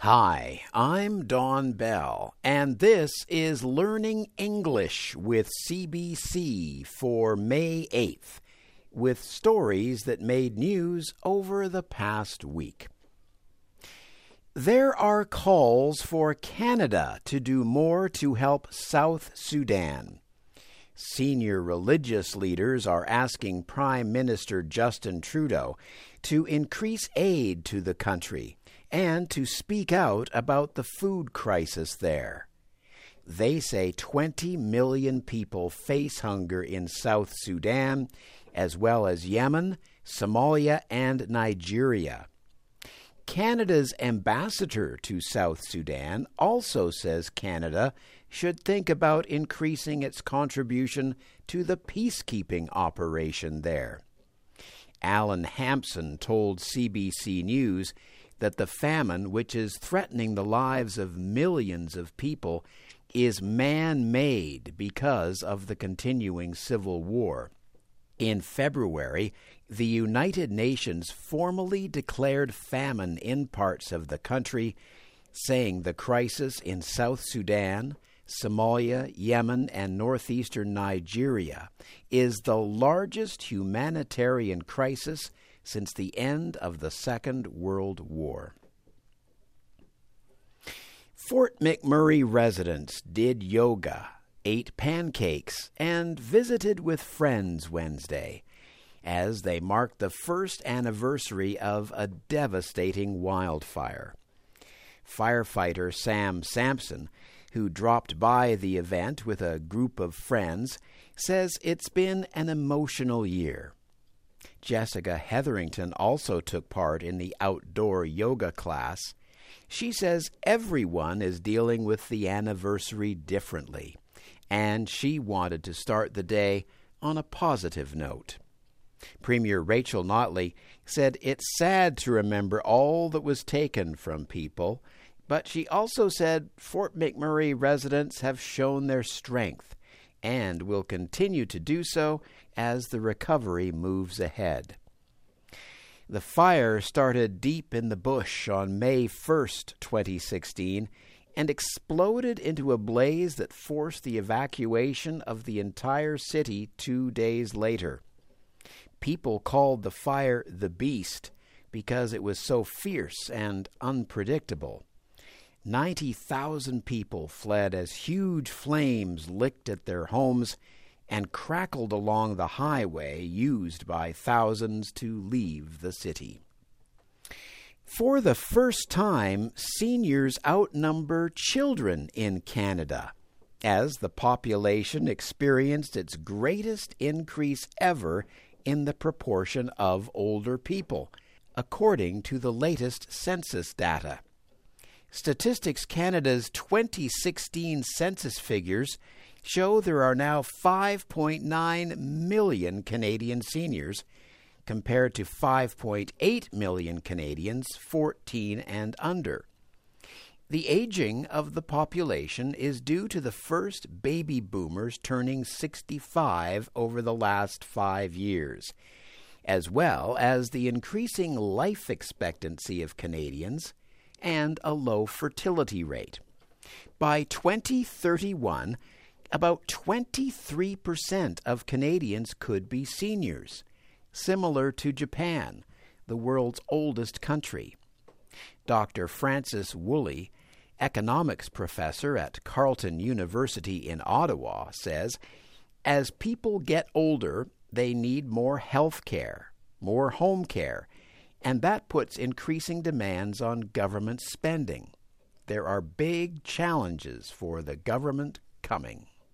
Hi, I'm Don Bell, and this is Learning English with CBC for May 8th, with stories that made news over the past week. There are calls for Canada to do more to help South Sudan. Senior religious leaders are asking Prime Minister Justin Trudeau to increase aid to the country and to speak out about the food crisis there. They say 20 million people face hunger in South Sudan, as well as Yemen, Somalia, and Nigeria. Canada's ambassador to South Sudan also says Canada should think about increasing its contribution to the peacekeeping operation there. Alan Hamson told CBC News that the famine, which is threatening the lives of millions of people, is man made because of the continuing civil war. In February, the United Nations formally declared famine in parts of the country, saying the crisis in South Sudan, Somalia, Yemen, and northeastern Nigeria is the largest humanitarian crisis since the end of the Second World War. Fort McMurray residents did yoga, ate pancakes, and visited with friends Wednesday as they marked the first anniversary of a devastating wildfire. Firefighter Sam Sampson, who dropped by the event with a group of friends, says it's been an emotional year. Jessica Hetherington also took part in the outdoor yoga class. She says everyone is dealing with the anniversary differently, and she wanted to start the day on a positive note. Premier Rachel Notley said it's sad to remember all that was taken from people, but she also said Fort McMurray residents have shown their strength and will continue to do so as the recovery moves ahead. The fire started deep in the bush on May 1st, 2016, and exploded into a blaze that forced the evacuation of the entire city two days later. People called the fire the Beast because it was so fierce and unpredictable. 90,000 people fled as huge flames licked at their homes and crackled along the highway used by thousands to leave the city. For the first time, seniors outnumber children in Canada as the population experienced its greatest increase ever in the proportion of older people, according to the latest census data. Statistics Canada's 2016 census figures show there are now 5.9 million Canadian seniors compared to 5.8 million Canadians 14 and under. The aging of the population is due to the first baby boomers turning 65 over the last five years, as well as the increasing life expectancy of Canadians and a low fertility rate. By 2031, about 23% of Canadians could be seniors, similar to Japan, the world's oldest country. Dr. Frances Woolley, economics professor at Carleton University in Ottawa, says as people get older, they need more health care, more home care, and that puts increasing demands on government spending. There are big challenges for the government coming.